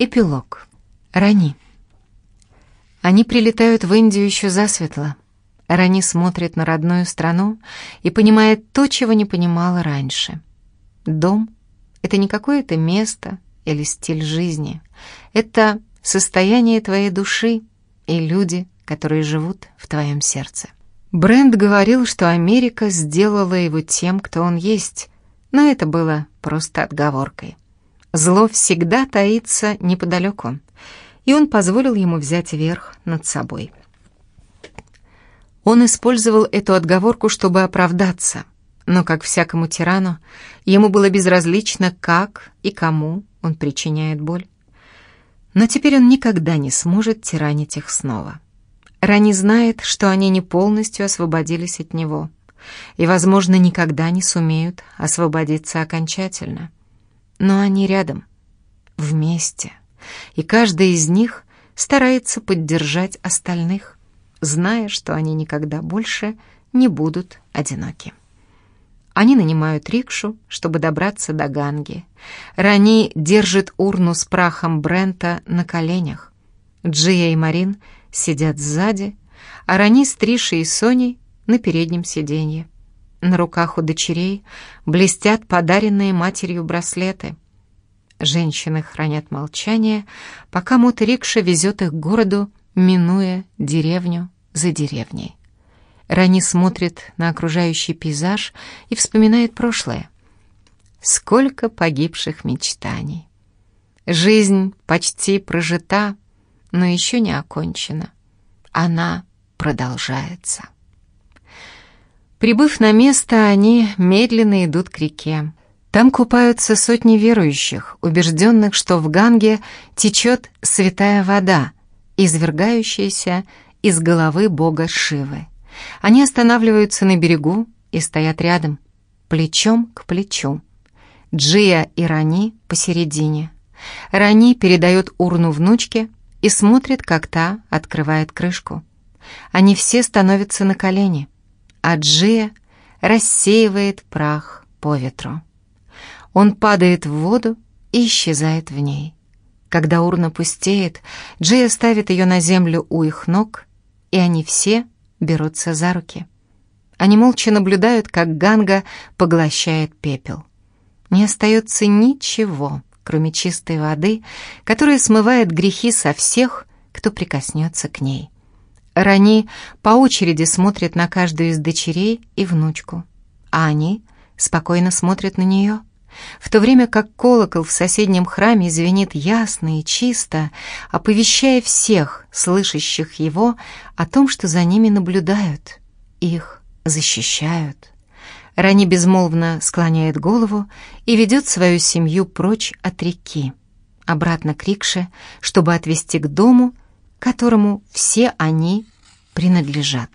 Эпилог. Рани. Они прилетают в Индию еще засветло. Рани смотрит на родную страну и понимает то, чего не понимала раньше. Дом — это не какое-то место или стиль жизни. Это состояние твоей души и люди, которые живут в твоем сердце. Брент говорил, что Америка сделала его тем, кто он есть, но это было просто отговоркой. Зло всегда таится неподалеку, и он позволил ему взять верх над собой. Он использовал эту отговорку, чтобы оправдаться, но, как всякому тирану, ему было безразлично, как и кому он причиняет боль. Но теперь он никогда не сможет тиранить их снова. Рани знает, что они не полностью освободились от него и, возможно, никогда не сумеют освободиться окончательно но они рядом, вместе, и каждый из них старается поддержать остальных, зная, что они никогда больше не будут одиноки. Они нанимают рикшу, чтобы добраться до Ганги. Рани держит урну с прахом Брента на коленях. Джия и Марин сидят сзади, а Рани с Тришей и Соней на переднем сиденье. На руках у дочерей блестят подаренные матерью браслеты. Женщины хранят молчание, пока моторикша везет их к городу, минуя деревню за деревней. Рани смотрит на окружающий пейзаж и вспоминает прошлое. Сколько погибших мечтаний. Жизнь почти прожита, но еще не окончена. Она продолжается. Прибыв на место, они медленно идут к реке. Там купаются сотни верующих, убежденных, что в Ганге течет святая вода, извергающаяся из головы бога Шивы. Они останавливаются на берегу и стоят рядом, плечом к плечу. Джия и Рани посередине. Рани передает урну внучке и смотрит, как та открывает крышку. Они все становятся на колени — а Джия рассеивает прах по ветру. Он падает в воду и исчезает в ней. Когда урна пустеет, Джия ставит ее на землю у их ног, и они все берутся за руки. Они молча наблюдают, как Ганга поглощает пепел. Не остается ничего, кроме чистой воды, которая смывает грехи со всех, кто прикоснется к ней. Рани по очереди смотрит на каждую из дочерей и внучку, а они спокойно смотрят на нее, в то время как колокол в соседнем храме звенит ясно и чисто, оповещая всех, слышащих его, о том, что за ними наблюдают, их защищают. Рани безмолвно склоняет голову и ведет свою семью прочь от реки, обратно к Рикше, чтобы отвезти к дому, которому все они принадлежат.